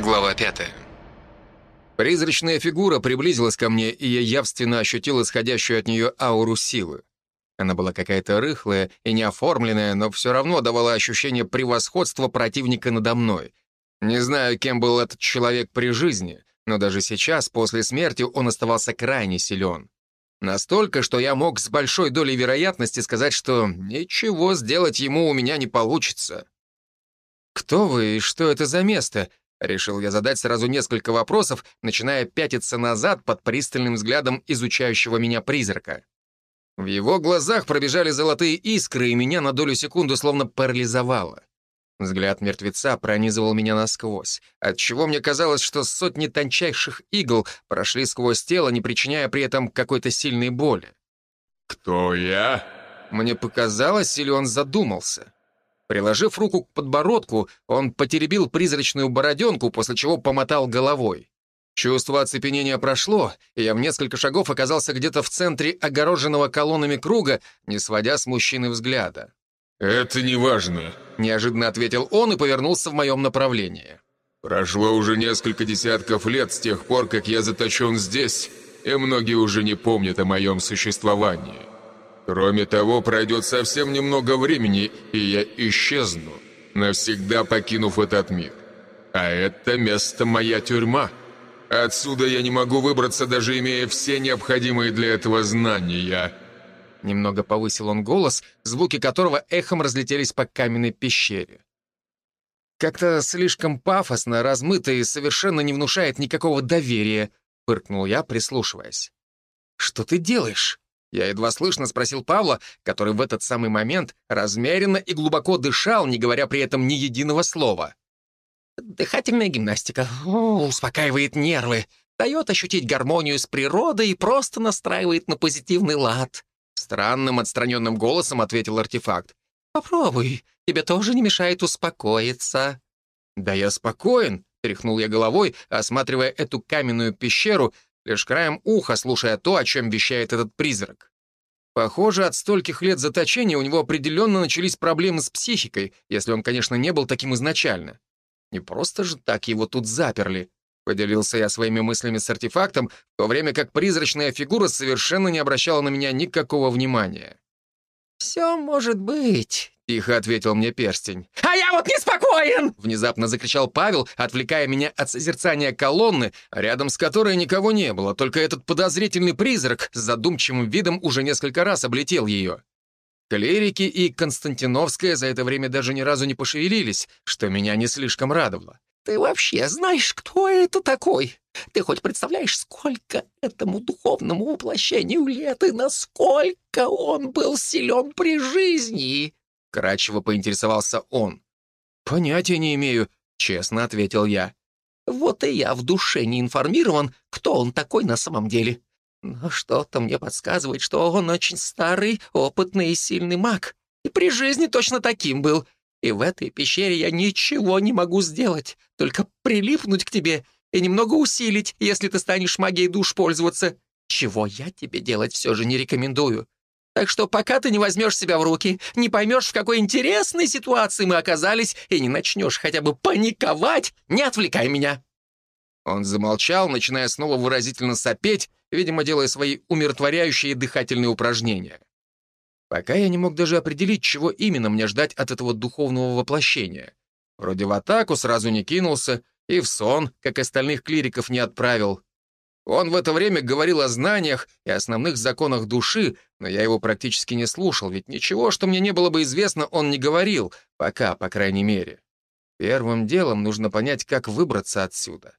Глава пятая. Призрачная фигура приблизилась ко мне, и я явственно ощутил исходящую от нее ауру силы. Она была какая-то рыхлая и неоформленная, но все равно давала ощущение превосходства противника надо мной. Не знаю, кем был этот человек при жизни, но даже сейчас, после смерти, он оставался крайне силен. Настолько, что я мог с большой долей вероятности сказать, что ничего сделать ему у меня не получится. «Кто вы и что это за место?» Решил я задать сразу несколько вопросов, начиная пятиться назад под пристальным взглядом изучающего меня призрака. В его глазах пробежали золотые искры, и меня на долю секунды словно парализовало. Взгляд мертвеца пронизывал меня насквозь, отчего мне казалось, что сотни тончайших игл прошли сквозь тело, не причиняя при этом какой-то сильной боли. «Кто я?» Мне показалось, или он задумался. Приложив руку к подбородку, он потеребил призрачную бороденку, после чего помотал головой. Чувство оцепенения прошло, и я в несколько шагов оказался где-то в центре огороженного колоннами круга, не сводя с мужчины взгляда. «Это не важно», — неожиданно ответил он и повернулся в моем направлении. «Прошло уже несколько десятков лет с тех пор, как я заточен здесь, и многие уже не помнят о моем существовании. Кроме того, пройдет совсем немного времени, и я исчезну, навсегда покинув этот мир. А это место моя тюрьма. Отсюда я не могу выбраться, даже имея все необходимые для этого знания. Немного повысил он голос, звуки которого эхом разлетелись по каменной пещере. «Как-то слишком пафосно, размыто и совершенно не внушает никакого доверия», — фыркнул я, прислушиваясь. «Что ты делаешь?» Я едва слышно спросил Павла, который в этот самый момент размеренно и глубоко дышал, не говоря при этом ни единого слова. «Дыхательная гимнастика успокаивает нервы, дает ощутить гармонию с природой и просто настраивает на позитивный лад», странным отстраненным голосом ответил артефакт. «Попробуй, тебе тоже не мешает успокоиться». «Да я спокоен», — тряхнул я головой, осматривая эту каменную пещеру лишь краем уха слушая то, о чем вещает этот призрак. Похоже, от стольких лет заточения у него определенно начались проблемы с психикой, если он, конечно, не был таким изначально. Не просто же так его тут заперли. Поделился я своими мыслями с артефактом, в то время как призрачная фигура совершенно не обращала на меня никакого внимания. «Все может быть», — тихо ответил мне перстень. «А я вот неспокоен!» — внезапно закричал Павел, отвлекая меня от созерцания колонны, рядом с которой никого не было, только этот подозрительный призрак с задумчивым видом уже несколько раз облетел ее. Клерики и Константиновская за это время даже ни разу не пошевелились, что меня не слишком радовало. «Ты вообще знаешь, кто это такой? Ты хоть представляешь, сколько этому духовному воплощению лет и насколько он был силен при жизни?» Кратчево поинтересовался он. «Понятия не имею», — честно ответил я. «Вот и я в душе не информирован, кто он такой на самом деле. Но что-то мне подсказывает, что он очень старый, опытный и сильный маг. И при жизни точно таким был. И в этой пещере я ничего не могу сделать, только прилипнуть к тебе и немного усилить, если ты станешь магией душ пользоваться, чего я тебе делать все же не рекомендую. Так что пока ты не возьмешь себя в руки, не поймешь, в какой интересной ситуации мы оказались, и не начнешь хотя бы паниковать, не отвлекай меня». Он замолчал, начиная снова выразительно сопеть, видимо, делая свои умиротворяющие дыхательные упражнения. Пока я не мог даже определить, чего именно мне ждать от этого духовного воплощения. Вроде в атаку сразу не кинулся, и в сон, как остальных клириков, не отправил. Он в это время говорил о знаниях и основных законах души, но я его практически не слушал, ведь ничего, что мне не было бы известно, он не говорил, пока, по крайней мере. Первым делом нужно понять, как выбраться отсюда.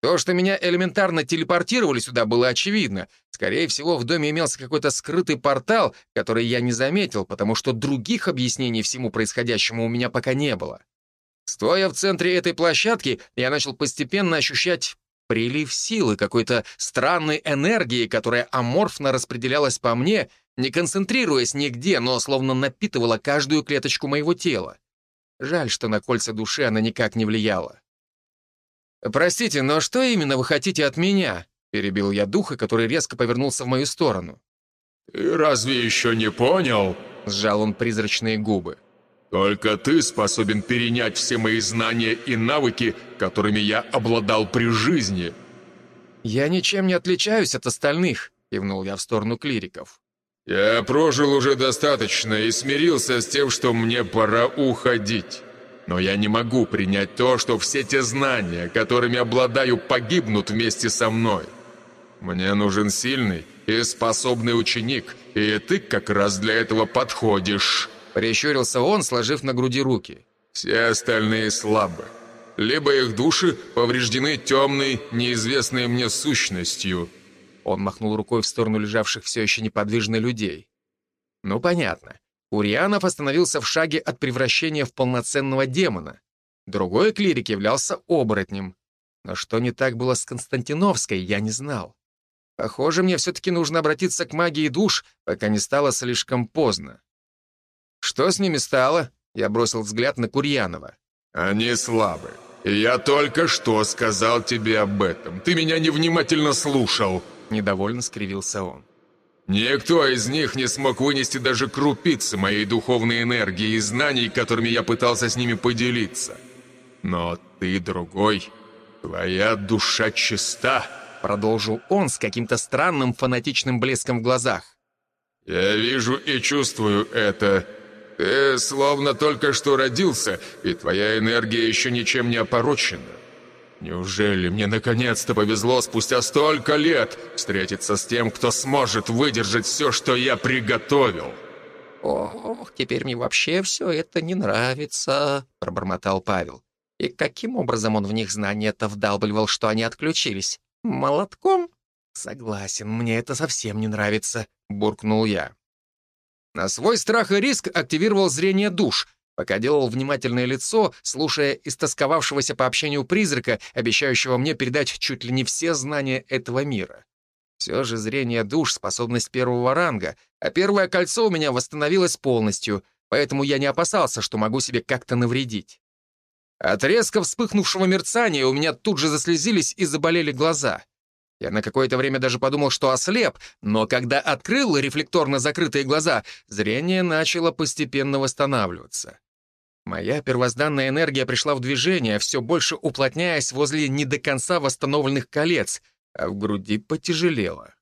То, что меня элементарно телепортировали сюда, было очевидно. Скорее всего, в доме имелся какой-то скрытый портал, который я не заметил, потому что других объяснений всему происходящему у меня пока не было. Стоя в центре этой площадки, я начал постепенно ощущать прилив силы, какой-то странной энергии, которая аморфно распределялась по мне, не концентрируясь нигде, но словно напитывала каждую клеточку моего тела. Жаль, что на кольца души она никак не влияла. «Простите, но что именно вы хотите от меня?» — перебил я духа, который резко повернулся в мою сторону. «Ты разве еще не понял?» — сжал он призрачные губы. Только ты способен перенять все мои знания и навыки, которыми я обладал при жизни». «Я ничем не отличаюсь от остальных», — кивнул я в сторону клириков. «Я прожил уже достаточно и смирился с тем, что мне пора уходить. Но я не могу принять то, что все те знания, которыми обладаю, погибнут вместе со мной. Мне нужен сильный и способный ученик, и ты как раз для этого подходишь». Прищурился он, сложив на груди руки. «Все остальные слабы. Либо их души повреждены темной, неизвестной мне сущностью». Он махнул рукой в сторону лежавших все еще неподвижно людей. «Ну, понятно. Урьянов остановился в шаге от превращения в полноценного демона. Другой клирик являлся оборотнем. Но что не так было с Константиновской, я не знал. Похоже, мне все-таки нужно обратиться к магии душ, пока не стало слишком поздно. «Что с ними стало?» Я бросил взгляд на Курьянова. «Они слабы. Я только что сказал тебе об этом. Ты меня невнимательно слушал!» Недовольно скривился он. «Никто из них не смог вынести даже крупицы моей духовной энергии и знаний, которыми я пытался с ними поделиться. Но ты другой. Твоя душа чиста!» Продолжил он с каким-то странным фанатичным блеском в глазах. «Я вижу и чувствую это. Ты словно только что родился, и твоя энергия еще ничем не опорочена. Неужели мне наконец-то повезло спустя столько лет встретиться с тем, кто сможет выдержать все, что я приготовил?» «Ох, теперь мне вообще все это не нравится», — пробормотал Павел. «И каким образом он в них знания-то вдалбливал, что они отключились? Молотком?» «Согласен, мне это совсем не нравится», — буркнул я. На свой страх и риск активировал зрение душ, пока делал внимательное лицо, слушая истосковавшегося по общению призрака, обещающего мне передать чуть ли не все знания этого мира. Все же зрение душ — способность первого ранга, а первое кольцо у меня восстановилось полностью, поэтому я не опасался, что могу себе как-то навредить. От резко вспыхнувшего мерцания у меня тут же заслезились и заболели глаза. Я на какое-то время даже подумал, что ослеп, но когда открыл рефлекторно закрытые глаза, зрение начало постепенно восстанавливаться. Моя первозданная энергия пришла в движение, все больше уплотняясь возле не до конца восстановленных колец, а в груди потяжелело.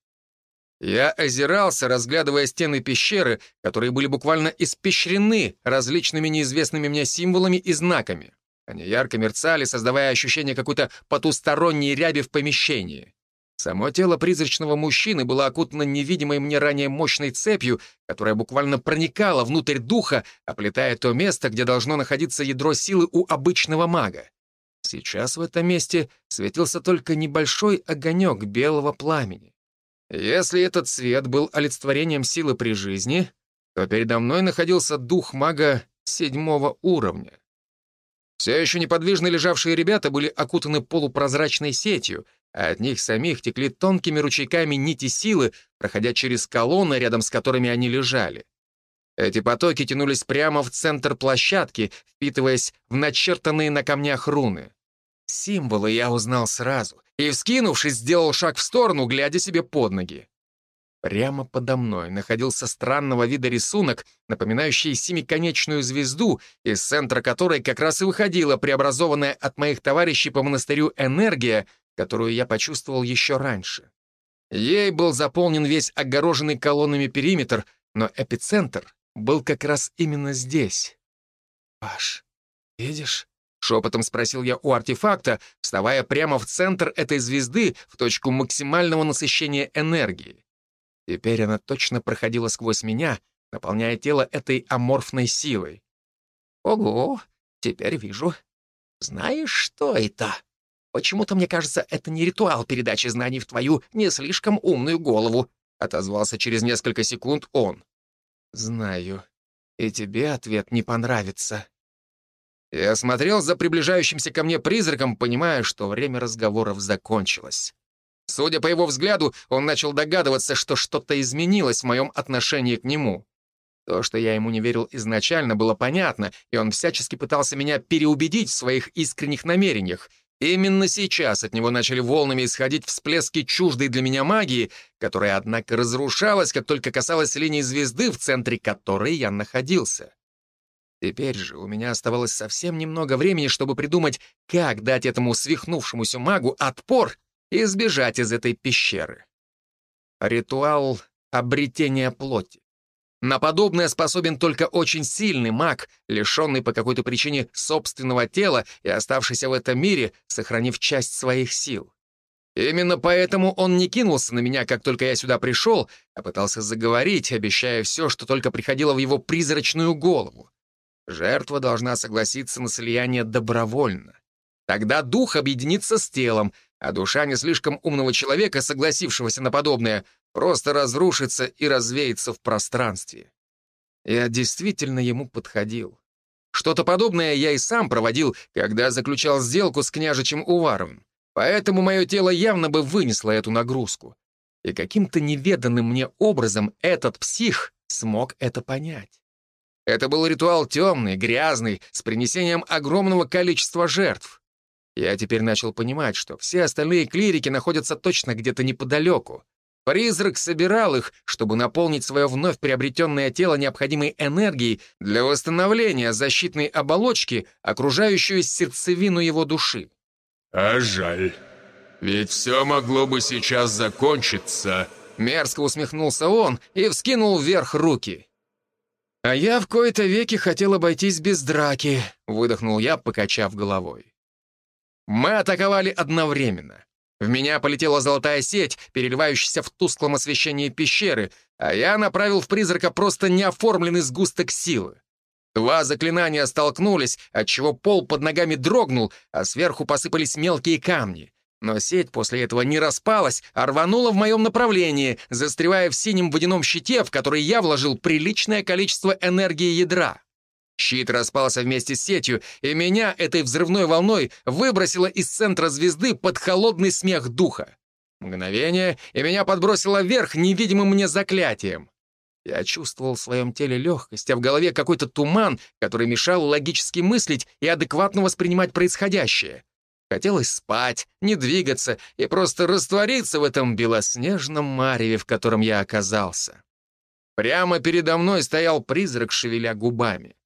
Я озирался, разглядывая стены пещеры, которые были буквально испещрены различными неизвестными мне символами и знаками. Они ярко мерцали, создавая ощущение какой-то потусторонней ряби в помещении. Само тело призрачного мужчины было окутано невидимой мне ранее мощной цепью, которая буквально проникала внутрь духа, оплетая то место, где должно находиться ядро силы у обычного мага. Сейчас в этом месте светился только небольшой огонек белого пламени. Если этот свет был олицетворением силы при жизни, то передо мной находился дух мага седьмого уровня. Все еще неподвижно лежавшие ребята были окутаны полупрозрачной сетью — а от них самих текли тонкими ручейками нити силы, проходя через колонны, рядом с которыми они лежали. Эти потоки тянулись прямо в центр площадки, впитываясь в начертанные на камнях руны. Символы я узнал сразу и, вскинувшись, сделал шаг в сторону, глядя себе под ноги. Прямо подо мной находился странного вида рисунок, напоминающий семиконечную звезду, из центра которой как раз и выходила преобразованная от моих товарищей по монастырю энергия, которую я почувствовал еще раньше. Ей был заполнен весь огороженный колоннами периметр, но эпицентр был как раз именно здесь. «Паш, видишь?» — шепотом спросил я у артефакта, вставая прямо в центр этой звезды, в точку максимального насыщения энергии. Теперь она точно проходила сквозь меня, наполняя тело этой аморфной силой. «Ого, теперь вижу. Знаешь, что это?» Почему-то мне кажется, это не ритуал передачи знаний в твою не слишком умную голову», — отозвался через несколько секунд он. «Знаю. И тебе ответ не понравится». Я смотрел за приближающимся ко мне призраком, понимая, что время разговоров закончилось. Судя по его взгляду, он начал догадываться, что что-то изменилось в моем отношении к нему. То, что я ему не верил изначально, было понятно, и он всячески пытался меня переубедить в своих искренних намерениях, Именно сейчас от него начали волнами исходить всплески чуждой для меня магии, которая, однако, разрушалась, как только касалась линии звезды, в центре которой я находился. Теперь же у меня оставалось совсем немного времени, чтобы придумать, как дать этому свихнувшемуся магу отпор и сбежать из этой пещеры. Ритуал обретения плоти. На подобное способен только очень сильный маг, лишенный по какой-то причине собственного тела и оставшийся в этом мире, сохранив часть своих сил. Именно поэтому он не кинулся на меня, как только я сюда пришел, а пытался заговорить, обещая все, что только приходило в его призрачную голову. Жертва должна согласиться на слияние добровольно. Тогда дух объединится с телом, а душа не слишком умного человека, согласившегося на подобное, просто разрушится и развеется в пространстве. Я действительно ему подходил. Что-то подобное я и сам проводил, когда заключал сделку с княжичем Уваровым. Поэтому мое тело явно бы вынесло эту нагрузку. И каким-то неведанным мне образом этот псих смог это понять. Это был ритуал темный, грязный, с принесением огромного количества жертв. Я теперь начал понимать, что все остальные клирики находятся точно где-то неподалеку. Призрак собирал их, чтобы наполнить свое вновь приобретенное тело необходимой энергией для восстановления защитной оболочки, окружающую сердцевину его души. «А жаль. Ведь все могло бы сейчас закончиться». Мерзко усмехнулся он и вскинул вверх руки. «А я в кои-то веки хотел обойтись без драки», — выдохнул я, покачав головой. Мы атаковали одновременно. В меня полетела золотая сеть, переливающаяся в тусклом освещении пещеры, а я направил в призрака просто неоформленный сгусток силы. Два заклинания столкнулись, отчего пол под ногами дрогнул, а сверху посыпались мелкие камни. Но сеть после этого не распалась, а рванула в моем направлении, застревая в синем водяном щите, в который я вложил приличное количество энергии ядра. Щит распался вместе с сетью, и меня этой взрывной волной выбросило из центра звезды под холодный смех духа. Мгновение, и меня подбросило вверх невидимым мне заклятием. Я чувствовал в своем теле легкость, а в голове какой-то туман, который мешал логически мыслить и адекватно воспринимать происходящее. Хотелось спать, не двигаться и просто раствориться в этом белоснежном мареве, в котором я оказался. Прямо передо мной стоял призрак, шевеля губами.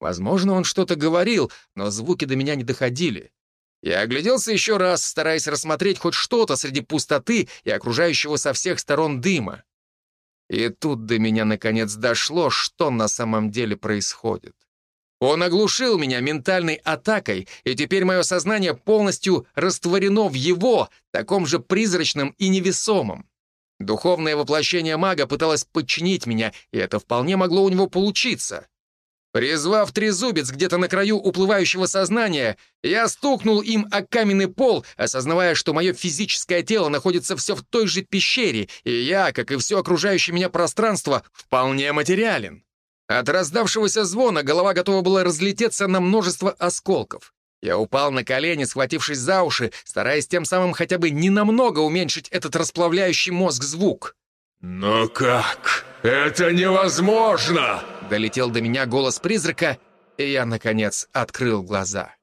Возможно, он что-то говорил, но звуки до меня не доходили. Я огляделся еще раз, стараясь рассмотреть хоть что-то среди пустоты и окружающего со всех сторон дыма. И тут до меня наконец дошло, что на самом деле происходит. Он оглушил меня ментальной атакой, и теперь мое сознание полностью растворено в его, таком же призрачном и невесомом. Духовное воплощение мага пыталось подчинить меня, и это вполне могло у него получиться. Призвав трезубец где-то на краю уплывающего сознания, я стукнул им о каменный пол, осознавая, что мое физическое тело находится все в той же пещере, и я, как и все окружающее меня пространство, вполне материален. От раздавшегося звона голова готова была разлететься на множество осколков. Я упал на колени, схватившись за уши, стараясь тем самым хотя бы ненамного уменьшить этот расплавляющий мозг звук. «Но как? Это невозможно!» Долетел до меня голос призрака, и я, наконец, открыл глаза.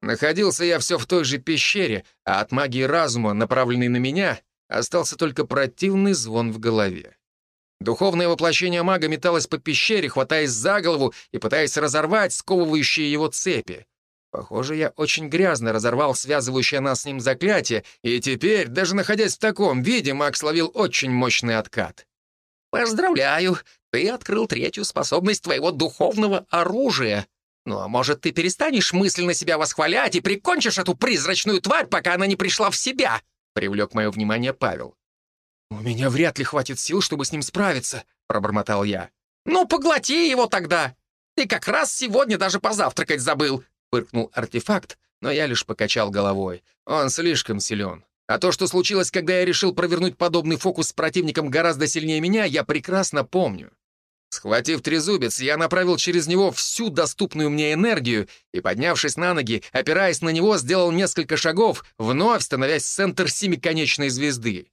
Находился я все в той же пещере, а от магии разума, направленной на меня, остался только противный звон в голове. Духовное воплощение мага металось по пещере, хватаясь за голову и пытаясь разорвать сковывающие его цепи. Похоже, я очень грязно разорвал связывающее нас с ним заклятие, и теперь, даже находясь в таком виде, маг словил очень мощный откат. «Поздравляю, ты открыл третью способность твоего духовного оружия. Ну, а может, ты перестанешь мысленно себя восхвалять и прикончишь эту призрачную тварь, пока она не пришла в себя?» — привлек мое внимание Павел. «У меня вряд ли хватит сил, чтобы с ним справиться», — пробормотал я. «Ну, поглоти его тогда! Ты как раз сегодня даже позавтракать забыл!» — фыркнул артефакт, но я лишь покачал головой. «Он слишком силен. А то, что случилось, когда я решил провернуть подобный фокус с противником гораздо сильнее меня, я прекрасно помню. Схватив трезубец, я направил через него всю доступную мне энергию и, поднявшись на ноги, опираясь на него, сделал несколько шагов, вновь становясь центр семиконечной звезды.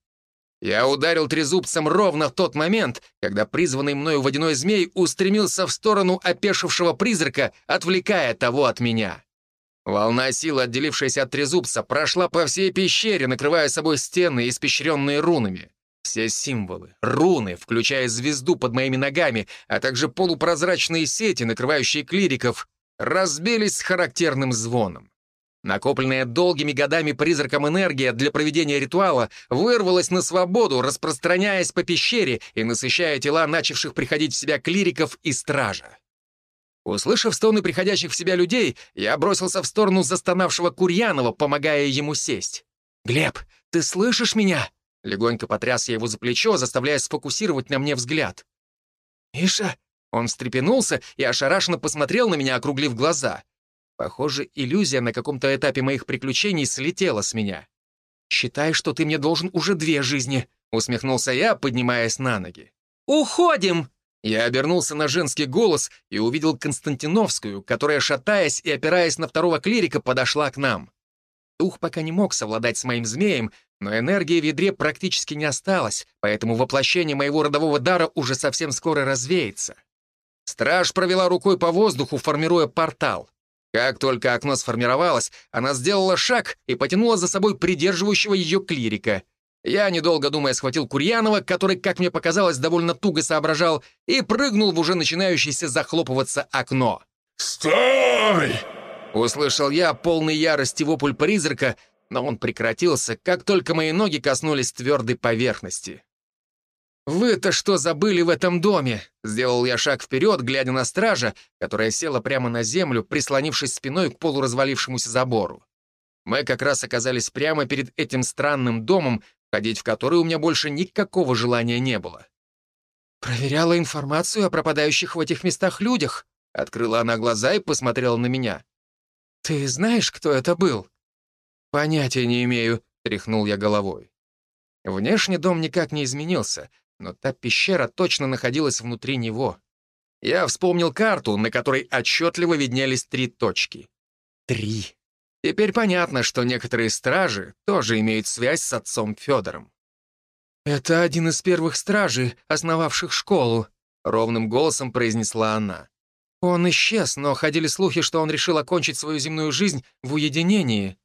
Я ударил трезубцем ровно в тот момент, когда призванный мною водяной змей устремился в сторону опешившего призрака, отвлекая того от меня. Волна силы, отделившаяся от трезубца, прошла по всей пещере, накрывая собой стены, испещренные рунами. Все символы, руны, включая звезду под моими ногами, а также полупрозрачные сети, накрывающие клириков, разбились с характерным звоном. Накопленная долгими годами призраком энергия для проведения ритуала вырвалась на свободу, распространяясь по пещере и насыщая тела начавших приходить в себя клириков и стража. Услышав стоны приходящих в себя людей, я бросился в сторону застонавшего Курьянова, помогая ему сесть. «Глеб, ты слышишь меня?» Легонько потряс я его за плечо, заставляя сфокусировать на мне взгляд. «Миша!» Он встрепенулся и ошарашенно посмотрел на меня, округлив глаза. Похоже, иллюзия на каком-то этапе моих приключений слетела с меня. «Считай, что ты мне должен уже две жизни», — усмехнулся я, поднимаясь на ноги. «Уходим!» Я обернулся на женский голос и увидел Константиновскую, которая, шатаясь и опираясь на второго клирика, подошла к нам. Дух пока не мог совладать с моим змеем, но энергии в ядре практически не осталось, поэтому воплощение моего родового дара уже совсем скоро развеется. Страж провела рукой по воздуху, формируя портал. Как только окно сформировалось, она сделала шаг и потянула за собой придерживающего ее клирика. Я, недолго думая, схватил Курьянова, который, как мне показалось, довольно туго соображал, и прыгнул в уже начинающееся захлопываться окно. «Стой!» Услышал я полный ярости вопль призрака, но он прекратился, как только мои ноги коснулись твердой поверхности. «Вы-то что забыли в этом доме?» Сделал я шаг вперед, глядя на стража, которая села прямо на землю, прислонившись спиной к полуразвалившемуся забору. Мы как раз оказались прямо перед этим странным домом, ходить в который у меня больше никакого желания не было. «Проверяла информацию о пропадающих в этих местах людях», открыла она глаза и посмотрела на меня. «Ты знаешь, кто это был?» «Понятия не имею», — тряхнул я головой. Внешне дом никак не изменился, но та пещера точно находилась внутри него. Я вспомнил карту, на которой отчетливо виднелись три точки. Три. Теперь понятно, что некоторые стражи тоже имеют связь с отцом Федором. «Это один из первых стражей, основавших школу», — ровным голосом произнесла она. «Он исчез, но ходили слухи, что он решил окончить свою земную жизнь в уединении».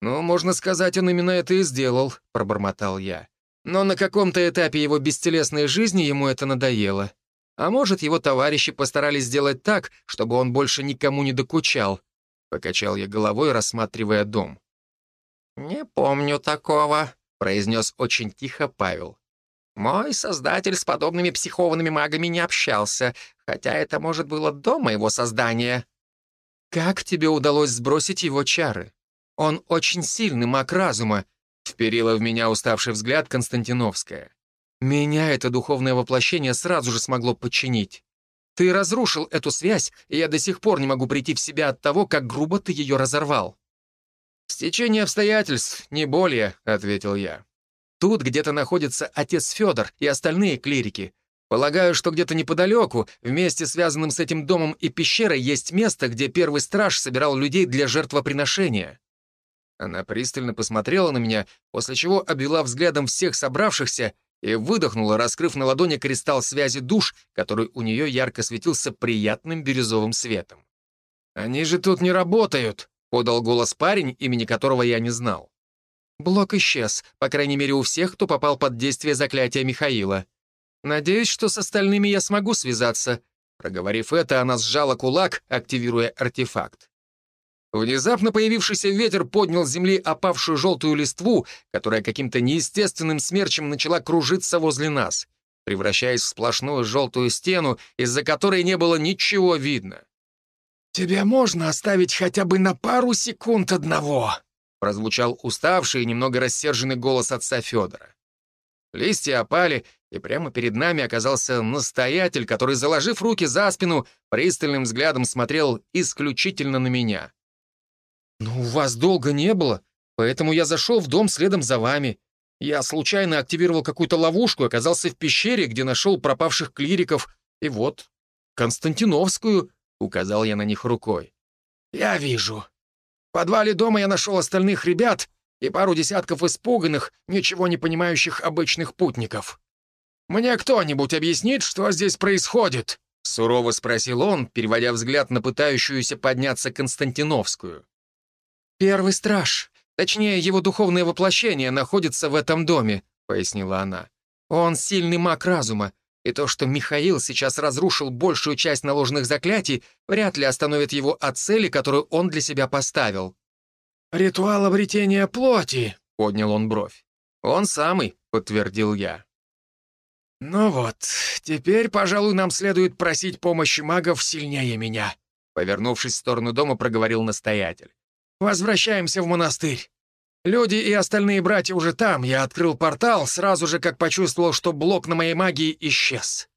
«Ну, можно сказать, он именно это и сделал», — пробормотал я. Но на каком-то этапе его бестелесной жизни ему это надоело. А может, его товарищи постарались сделать так, чтобы он больше никому не докучал. Покачал я головой, рассматривая дом. «Не помню такого», — произнес очень тихо Павел. «Мой создатель с подобными психованными магами не общался, хотя это, может, было до моего создания». «Как тебе удалось сбросить его чары? Он очень сильный маг разума, Вперила в меня уставший взгляд Константиновская. Меня это духовное воплощение сразу же смогло подчинить. Ты разрушил эту связь, и я до сих пор не могу прийти в себя от того, как грубо ты ее разорвал. «Стечение обстоятельств, не более», — ответил я. «Тут где-то находится отец Федор и остальные клирики. Полагаю, что где-то неподалеку, вместе связанным с этим домом и пещерой, есть место, где первый страж собирал людей для жертвоприношения. Она пристально посмотрела на меня, после чего обвела взглядом всех собравшихся и выдохнула, раскрыв на ладони кристалл связи душ, который у нее ярко светился приятным бирюзовым светом. «Они же тут не работают», — подал голос парень, имени которого я не знал. Блок исчез, по крайней мере, у всех, кто попал под действие заклятия Михаила. Надеюсь, что с остальными я смогу связаться. Проговорив это, она сжала кулак, активируя артефакт. Внезапно появившийся ветер поднял с земли опавшую желтую листву, которая каким-то неестественным смерчем начала кружиться возле нас, превращаясь в сплошную желтую стену, из-за которой не было ничего видно. «Тебя можно оставить хотя бы на пару секунд одного?» прозвучал уставший и немного рассерженный голос отца Федора. Листья опали, и прямо перед нами оказался настоятель, который, заложив руки за спину, пристальным взглядом смотрел исключительно на меня. «Ну, вас долго не было, поэтому я зашел в дом следом за вами. Я случайно активировал какую-то ловушку, оказался в пещере, где нашел пропавших клириков, и вот, Константиновскую», — указал я на них рукой. «Я вижу. В подвале дома я нашел остальных ребят и пару десятков испуганных, ничего не понимающих обычных путников. Мне кто-нибудь объяснит, что здесь происходит?» — сурово спросил он, переводя взгляд на пытающуюся подняться Константиновскую. «Первый страж, точнее, его духовное воплощение, находится в этом доме», пояснила она. «Он сильный маг разума, и то, что Михаил сейчас разрушил большую часть наложенных заклятий, вряд ли остановит его от цели, которую он для себя поставил». «Ритуал обретения плоти», — поднял он бровь. «Он самый», — подтвердил я. «Ну вот, теперь, пожалуй, нам следует просить помощи магов сильнее меня», повернувшись в сторону дома, проговорил настоятель. «Возвращаемся в монастырь. Люди и остальные братья уже там. Я открыл портал сразу же, как почувствовал, что блок на моей магии исчез».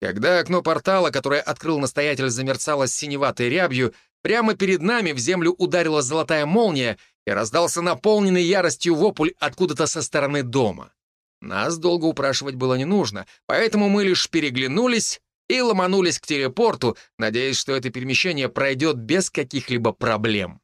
Когда окно портала, которое открыл настоятель, замерцало синеватой рябью, прямо перед нами в землю ударила золотая молния и раздался наполненный яростью вопль откуда-то со стороны дома. Нас долго упрашивать было не нужно, поэтому мы лишь переглянулись и ломанулись к телепорту, надеясь, что это перемещение пройдет без каких-либо проблем.